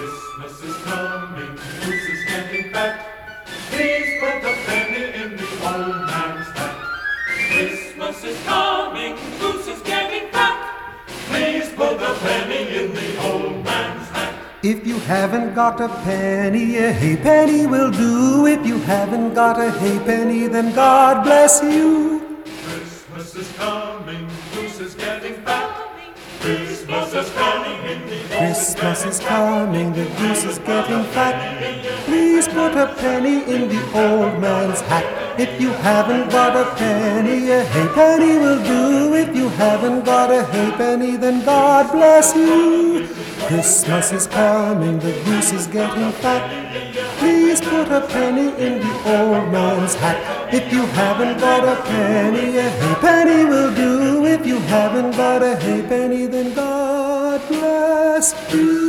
Christmas is coming, goose is getting back. Please put a penny in the old man's hat. Christmas is coming, goose is getting back. Please put a penny in the old man's hat. If you haven't got a penny, a halfpenny will do. If you haven't got a halfpenny, then God bless you. Christmas is coming, goose is getting back. Please Christmas is coming Christmas is coming, the goose is getting fat. Please put a penny in the old man's hat. If you haven't got a penny, a halfpenny will do. If you haven't got a halfpenny, then God bless you. Christmas is coming, the goose is getting fat. Please put a penny in the old man's hat. If you haven't got a penny, a halfpenny will do. If you haven't got a halfpenny, then God bless you.